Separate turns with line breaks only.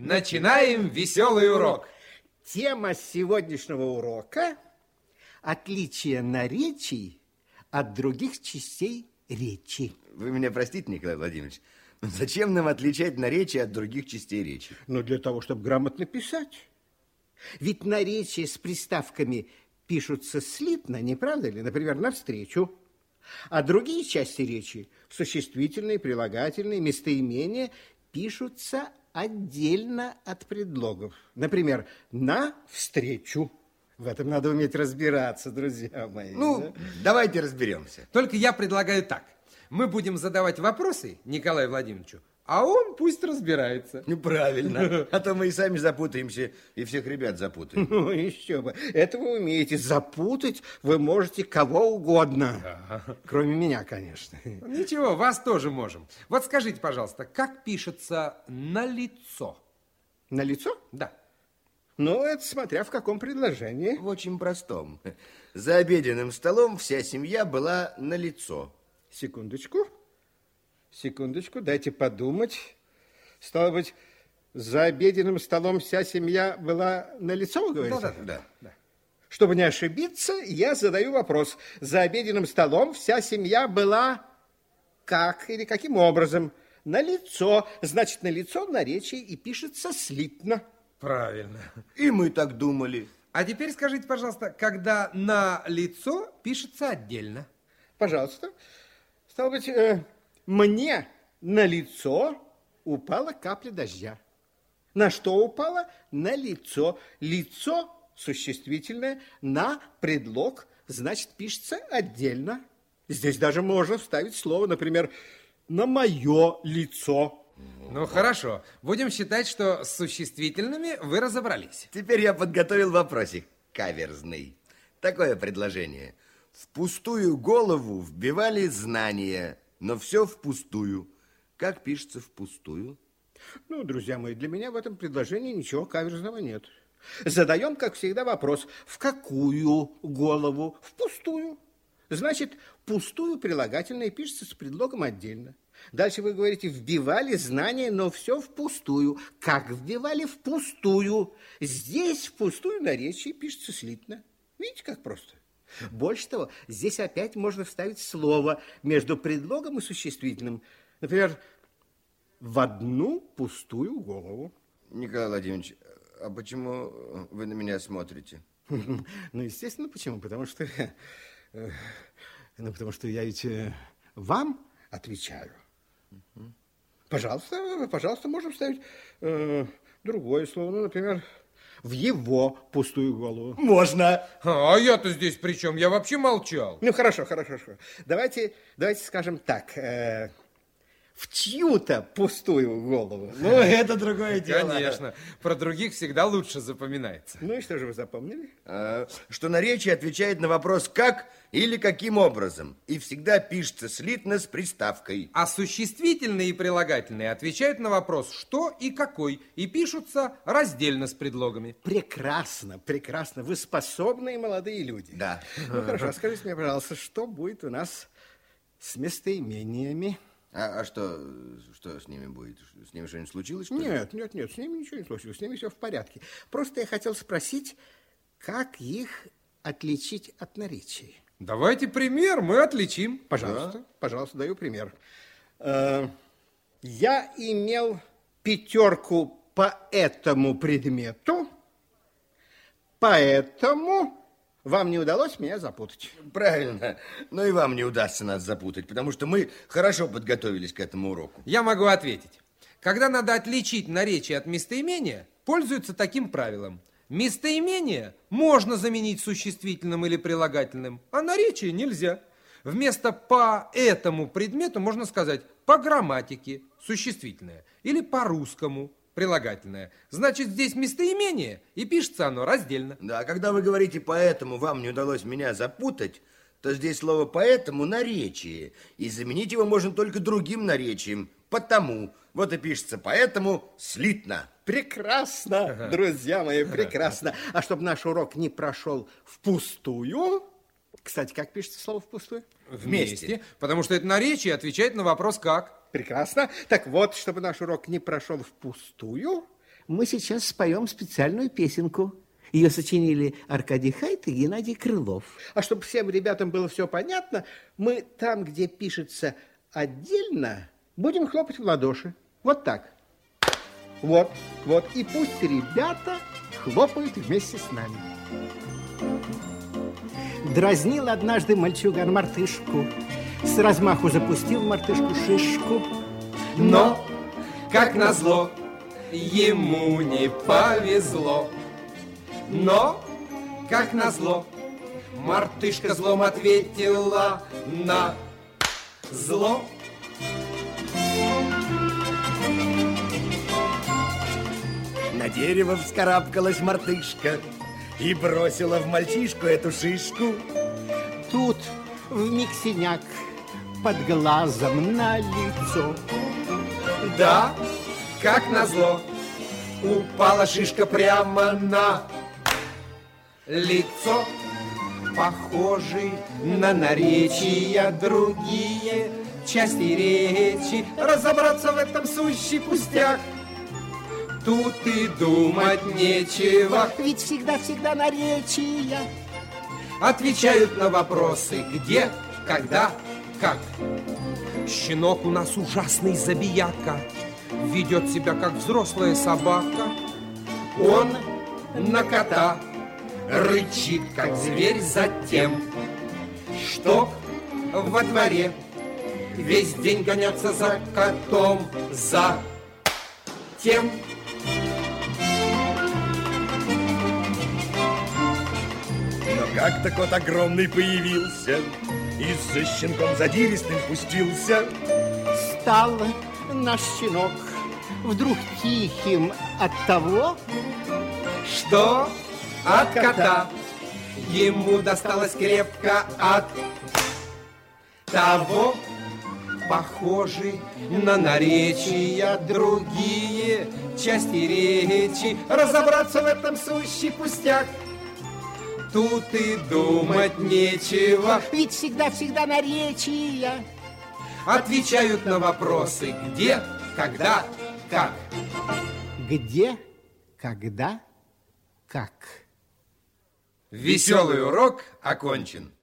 Начинаем веселый урок.
Тема сегодняшнего урока – отличие наречий от других частей речи.
Вы меня простите, Николай Владимирович, но зачем нам отличать наречие от других частей речи?
Ну, для того, чтобы грамотно писать. Ведь наречия с приставками пишутся слитно, не правда ли? Например, навстречу. А другие части речи, существительные, прилагательные, местоимения, пишутся отдельно от предлогов. Например, на встречу. В этом надо уметь разбираться, друзья мои.
Ну,
да?
давайте разберемся.
Только я предлагаю так. Мы будем задавать вопросы Николаю Владимировичу, а он пусть разбирается.
Ну, правильно. А то мы и сами запутаемся, и всех ребят запутаем.
Ну, еще бы. Это вы умеете. Запутать вы можете кого угодно. Кроме меня, конечно.
Ничего, вас тоже можем. Вот скажите, пожалуйста, как пишется на лицо?
На лицо?
Да.
Ну, это смотря в каком предложении.
В очень простом. За обеденным столом вся семья была на лицо.
Секундочку. Секундочку, дайте подумать. Стало быть, за обеденным столом вся семья была на лицо, вы говорите?
Да, да,
Да.
Чтобы не ошибиться, я задаю вопрос. За обеденным столом вся семья была как или каким образом? На лицо. Значит, на лицо наречие и пишется слитно.
Правильно.
И мы так думали.
А теперь скажите, пожалуйста, когда на лицо пишется отдельно?
Пожалуйста. Стало быть, э, мне на лицо упала капля дождя. На что упала? На лицо. Лицо существительное на предлог, значит, пишется отдельно. Здесь даже можно вставить слово, например, на мое лицо.
Ну, хорошо. Будем считать, что с существительными вы разобрались.
Теперь я подготовил вопросик каверзный. Такое предложение. В пустую голову вбивали знания, но все впустую. Как пишется впустую?
Ну, друзья мои, для меня в этом предложении ничего каверзного нет. Задаем, как всегда, вопрос. В какую голову? В пустую. Значит, пустую прилагательное пишется с предлогом отдельно. Дальше вы говорите, вбивали знания, но все впустую. Как вбивали? Впустую. Здесь впустую наречие пишется слитно. Видите, как просто? Больше того, здесь опять можно вставить слово между предлогом и существительным. Например, в одну пустую голову.
Николай Владимирович, а почему вы на меня смотрите?
Ну, естественно, почему? Потому что, э, ну, потому что я ведь э, вам отвечаю. Пожалуйста, пожалуйста, можем вставить э, другое слово, ну, например, в его пустую голову.
Можно.
А я-то здесь при чем? Я вообще молчал.
Ну, хорошо, хорошо, хорошо. Давайте, давайте скажем так, э, в чью-то пустую голову.
Ну, это другое дело.
Конечно. Про других всегда лучше запоминается.
Ну и что же вы запомнили?
А, Что наречие отвечает на вопрос «как» или «каким образом» и всегда пишется слитно с приставкой.
А существительные и прилагательные отвечают на вопрос «что» и «какой» и пишутся раздельно с предлогами.
Прекрасно, прекрасно. Вы способные молодые люди.
Да.
Ну, хорошо, скажите мне, пожалуйста, что будет у нас с местоимениями?
А, а что, что с ними будет? С ними что-нибудь случилось? Что?
Нет, нет, нет, с ними ничего не случилось, с ними все в порядке. Просто я хотел спросить, как их отличить от наречий?
Давайте пример, мы отличим.
Пожалуйста, пожалуйста, даю пример. Э, Я имел пятерку по этому предмету, поэтому вам не удалось меня запутать.
Правильно. Но и вам не удастся нас запутать, потому что мы хорошо подготовились к этому уроку.
Я могу ответить. Когда надо отличить наречие от местоимения, пользуются таким правилом. Местоимение можно заменить существительным или прилагательным, а наречие нельзя. Вместо «по этому предмету» можно сказать «по грамматике» существительное или «по-русскому» прилагательное. Значит, здесь местоимение, и пишется оно раздельно.
Да, а когда вы говорите «поэтому вам не удалось меня запутать», то здесь слово «поэтому» наречие, и заменить его можно только другим наречием «потому». Вот и пишется «поэтому» слитно.
Прекрасно, друзья мои, прекрасно. А чтобы наш урок не прошел впустую, кстати, как пишется слово впустую?
Вместе, потому что это наречие отвечает на вопрос «как».
Прекрасно. Так вот, чтобы наш урок не прошел впустую, мы сейчас споем специальную песенку. Ее сочинили Аркадий Хайт и Геннадий Крылов. А чтобы всем ребятам было все понятно, мы там, где пишется отдельно, будем хлопать в ладоши. Вот так. Вот, вот. И пусть ребята хлопают вместе с нами. Дразнил однажды мальчуган мартышку, с размаху запустил мартышку шишку.
Но, как назло, ему не повезло. Но, как назло, мартышка злом ответила на зло.
На дерево вскарабкалась мартышка и бросила в мальчишку эту шишку.
Тут в миксиняк под глазом на лицо.
Да, как назло, упала шишка прямо на лицо. Похожий на наречия другие части речи. Разобраться в этом сущий пустяк. Тут и думать нечего.
Ведь всегда-всегда наречия.
Отвечают на вопросы где, когда, как. Щенок у нас ужасный забияка, ведет себя как взрослая собака. Он на кота рычит, как зверь затем, что во дворе весь день гонятся за котом, за тем.
Как-то кот огромный появился и за щенком задиристым пустился.
Стал наш щенок вдруг тихим от того,
Что от кота ему досталось крепко от того, похожи на наречия другие части речи. Разобраться в этом сущий пустяк. Тут и думать нечего.
ведь всегда-всегда наречия.
Отвечают на вопросы где, когда, как.
Где, когда, как.
Веселый урок окончен.